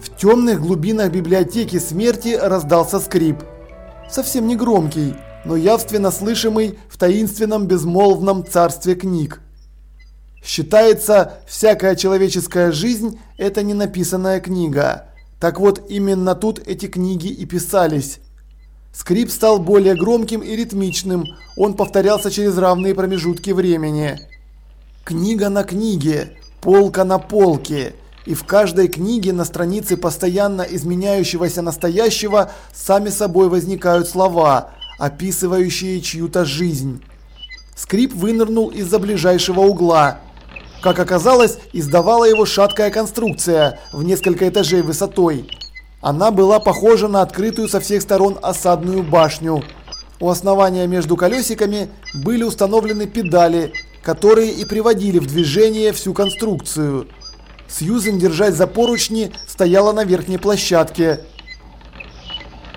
В темных глубинах библиотеки смерти раздался скрип. Совсем не громкий, но явственно слышимый в таинственном безмолвном царстве книг. Считается, всякая человеческая жизнь – это не написанная книга. Так вот, именно тут эти книги и писались. Скрип стал более громким и ритмичным, он повторялся через равные промежутки времени. Книга на книге, полка на полке – и в каждой книге на странице постоянно изменяющегося настоящего сами собой возникают слова, описывающие чью-то жизнь. Скрип вынырнул из-за ближайшего угла. Как оказалось, издавала его шаткая конструкция в несколько этажей высотой. Она была похожа на открытую со всех сторон осадную башню. У основания между колесиками были установлены педали, которые и приводили в движение всю конструкцию. Сьюзен, держась за поручни, стояла на верхней площадке.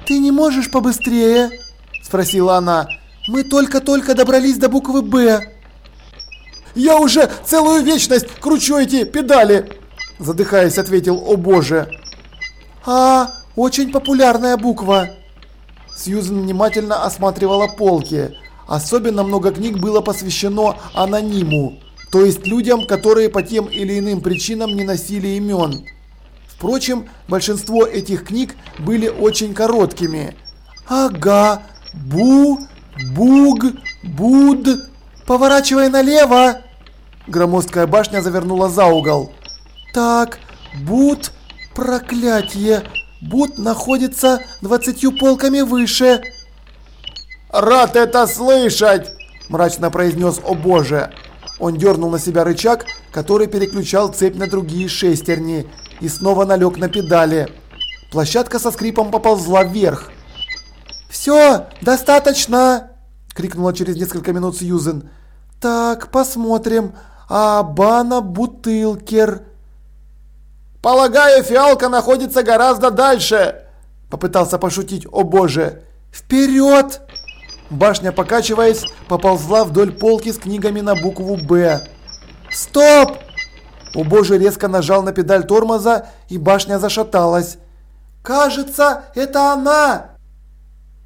«Ты не можешь побыстрее?» – спросила она. «Мы только-только добрались до буквы «Б». «Я уже целую вечность кручу эти педали!» – задыхаясь, ответил «О боже!» «А, очень популярная буква!» Сьюзен внимательно осматривала полки. Особенно много книг было посвящено анониму то есть людям, которые по тем или иным причинам не носили имен. Впрочем, большинство этих книг были очень короткими. Ага, бу, буг, буд, поворачивай налево. Громоздкая башня завернула за угол. Так, буд, проклятие, буд находится двадцатью полками выше. Рад это слышать, мрачно произнес о боже. Он дернул на себя рычаг, который переключал цепь на другие шестерни, и снова налег на педали. Площадка со скрипом поползла вверх. «Все, достаточно!» – крикнула через несколько минут Сьюзен. «Так, посмотрим. Абана Бутылкер». «Полагаю, фиалка находится гораздо дальше!» – попытался пошутить, о боже. «Вперед!» Башня, покачиваясь, поползла вдоль полки с книгами на букву «Б». «Стоп!» Убожий резко нажал на педаль тормоза, и башня зашаталась. «Кажется, это она!»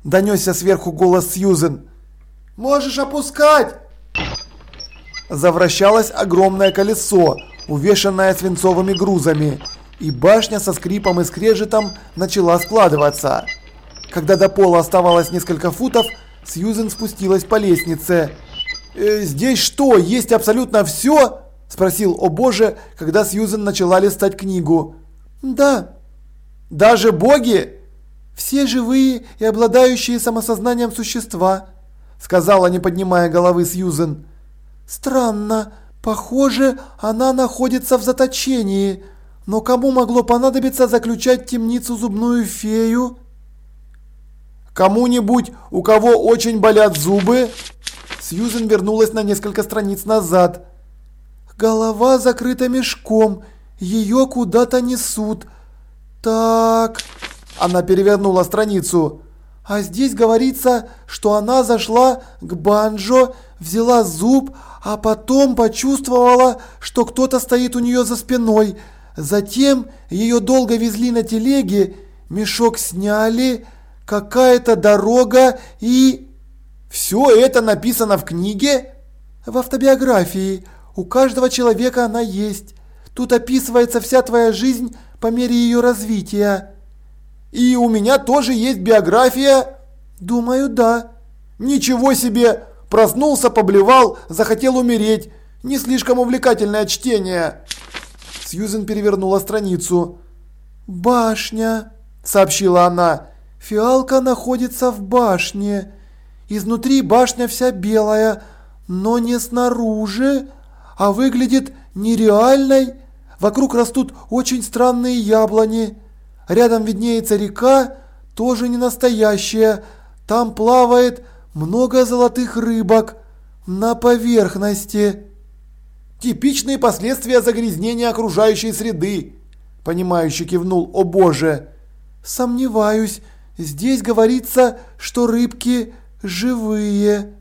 Донесся сверху голос Сьюзен. «Можешь опускать!» Завращалось огромное колесо, увешанное свинцовыми грузами, и башня со скрипом и скрежетом начала складываться. Когда до пола оставалось несколько футов, Сьюзен спустилась по лестнице. «Э, «Здесь что, есть абсолютно все?» – спросил «О боже», когда Сьюзен начала листать книгу. «Да». «Даже боги?» «Все живые и обладающие самосознанием существа», – сказала, не поднимая головы Сьюзен. «Странно. Похоже, она находится в заточении. Но кому могло понадобиться заключать темницу зубную фею?» Кому-нибудь, у кого очень болят зубы? Сьюзен вернулась на несколько страниц назад. Голова закрыта мешком, ее куда-то несут. Так, она перевернула страницу. А здесь говорится, что она зашла к банджо, взяла зуб, а потом почувствовала, что кто-то стоит у нее за спиной. Затем ее долго везли на телеге, мешок сняли, какая-то дорога и... Все это написано в книге? В автобиографии. У каждого человека она есть. Тут описывается вся твоя жизнь по мере ее развития. И у меня тоже есть биография? Думаю, да. Ничего себе! Проснулся, поблевал, захотел умереть. Не слишком увлекательное чтение. Сьюзен перевернула страницу. «Башня», — сообщила она. Фиалка находится в башне. Изнутри башня вся белая, но не снаружи, а выглядит нереальной. Вокруг растут очень странные яблони. Рядом виднеется река, тоже не настоящая. Там плавает много золотых рыбок на поверхности. Типичные последствия загрязнения окружающей среды, понимающе кивнул о боже. Сомневаюсь, Здесь говорится, что рыбки живые.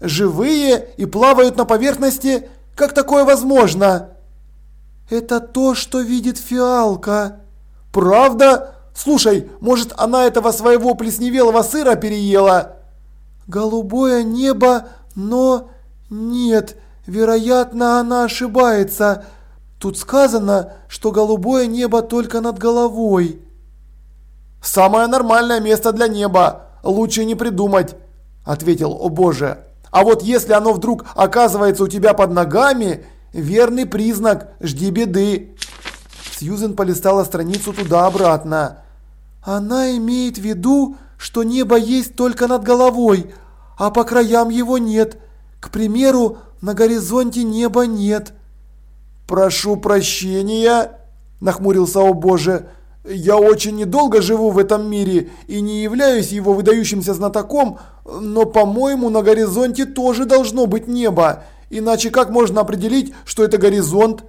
Живые и плавают на поверхности? Как такое возможно? Это то, что видит фиалка. Правда? Слушай, может она этого своего плесневелого сыра переела? Голубое небо, но... Нет, вероятно, она ошибается. Тут сказано, что голубое небо только над головой. «Самое нормальное место для неба. Лучше не придумать», – ответил «О боже». «А вот если оно вдруг оказывается у тебя под ногами, верный признак, жди беды». Сьюзен полистала страницу туда-обратно. «Она имеет в виду, что небо есть только над головой, а по краям его нет. К примеру, на горизонте неба нет». «Прошу прощения», – нахмурился «О боже», – я очень недолго живу в этом мире и не являюсь его выдающимся знатоком, но, по-моему, на горизонте тоже должно быть небо. Иначе как можно определить, что это горизонт?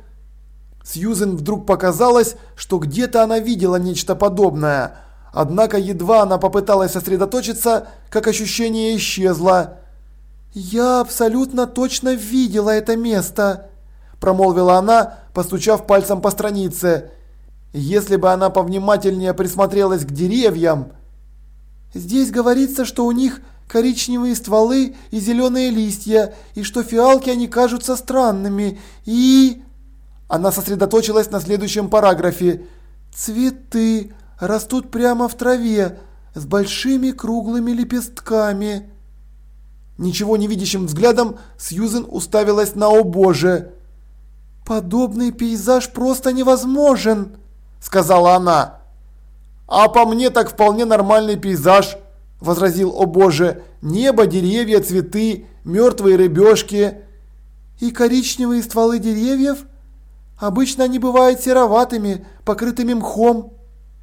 Сьюзен вдруг показалось, что где-то она видела нечто подобное. Однако едва она попыталась сосредоточиться, как ощущение исчезло. «Я абсолютно точно видела это место», – промолвила она, постучав пальцем по странице. Если бы она повнимательнее присмотрелась к деревьям... Здесь говорится, что у них коричневые стволы и зеленые листья, и что фиалки они кажутся странными, и... Она сосредоточилась на следующем параграфе. Цветы растут прямо в траве, с большими круглыми лепестками. Ничего не видящим взглядом Сьюзен уставилась на «О боже!». «Подобный пейзаж просто невозможен!» – сказала она. «А по мне так вполне нормальный пейзаж», – возразил «О боже!» «Небо, деревья, цветы, мертвые рыбешки». «И коричневые стволы деревьев? Обычно они бывают сероватыми, покрытыми мхом.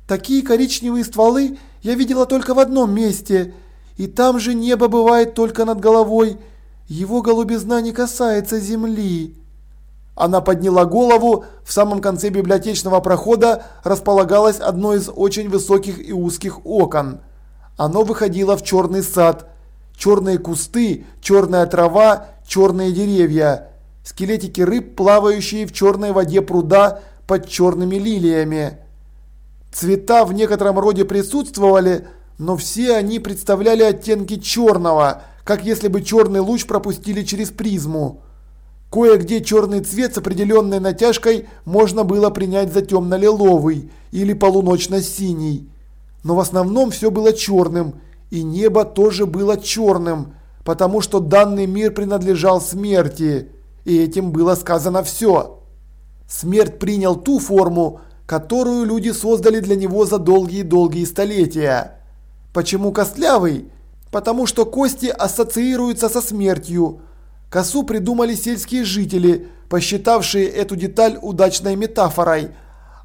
Такие коричневые стволы я видела только в одном месте, и там же небо бывает только над головой. Его голубизна не касается земли». Она подняла голову, в самом конце библиотечного прохода располагалось одно из очень высоких и узких окон. Оно выходило в черный сад. Черные кусты, черная трава, черные деревья. Скелетики рыб, плавающие в черной воде пруда под черными лилиями. Цвета в некотором роде присутствовали, но все они представляли оттенки черного, как если бы черный луч пропустили через призму. Кое-где черный цвет с определенной натяжкой можно было принять за темно-лиловый или полуночно-синий. Но в основном все было черным, и небо тоже было черным, потому что данный мир принадлежал смерти, и этим было сказано все. Смерть принял ту форму, которую люди создали для него за долгие-долгие столетия. Почему костлявый? Потому что кости ассоциируются со смертью, Косу придумали сельские жители, посчитавшие эту деталь удачной метафорой.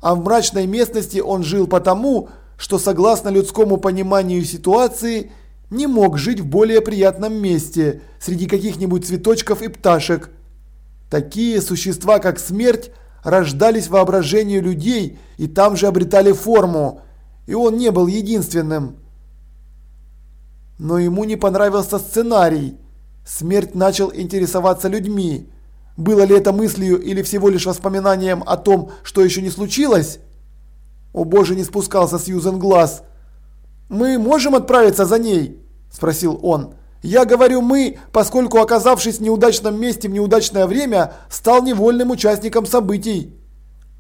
А в мрачной местности он жил потому, что согласно людскому пониманию ситуации, не мог жить в более приятном месте, среди каких-нибудь цветочков и пташек. Такие существа, как смерть, рождались в людей и там же обретали форму, и он не был единственным. Но ему не понравился сценарий. Смерть начал интересоваться людьми. Было ли это мыслью или всего лишь воспоминанием о том, что еще не случилось? О боже, не спускался Сьюзен глаз. «Мы можем отправиться за ней?» – спросил он. «Я говорю «мы», поскольку, оказавшись в неудачном месте в неудачное время, стал невольным участником событий».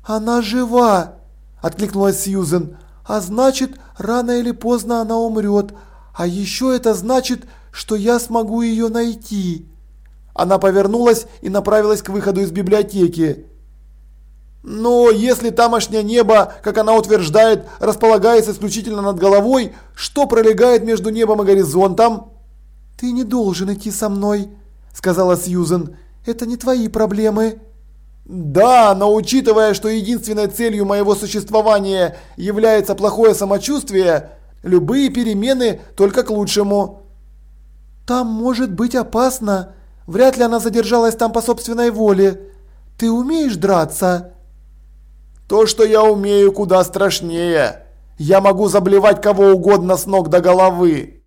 «Она жива!» – откликнулась Сьюзен. «А значит, рано или поздно она умрет. А еще это значит, что я смогу ее найти. Она повернулась и направилась к выходу из библиотеки. Но если тамошнее небо, как она утверждает, располагается исключительно над головой, что пролегает между небом и горизонтом? Ты не должен идти со мной, сказала Сьюзен. Это не твои проблемы. Да, но учитывая, что единственной целью моего существования является плохое самочувствие, любые перемены только к лучшему. Там может быть опасно. Вряд ли она задержалась там по собственной воле. Ты умеешь драться? То, что я умею, куда страшнее. Я могу заблевать кого угодно с ног до головы.